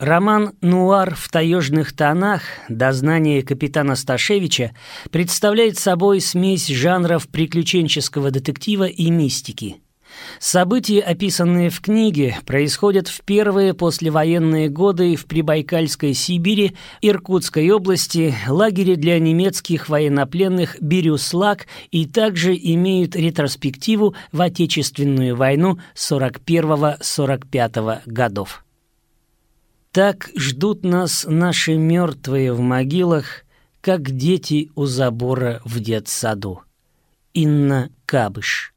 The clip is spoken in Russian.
Роман «Нуар в таежных тонах. Дознание капитана Сташевича» представляет собой смесь жанров приключенческого детектива и мистики. События, описанные в книге, происходят в первые послевоенные годы в Прибайкальской Сибири, Иркутской области, лагере для немецких военнопленных Бирюслак и также имеют ретроспективу в Отечественную войну 41-45 годов. Так ждут нас наши мертвые в могилах, как дети у забора в детсаду. Инна Кабыш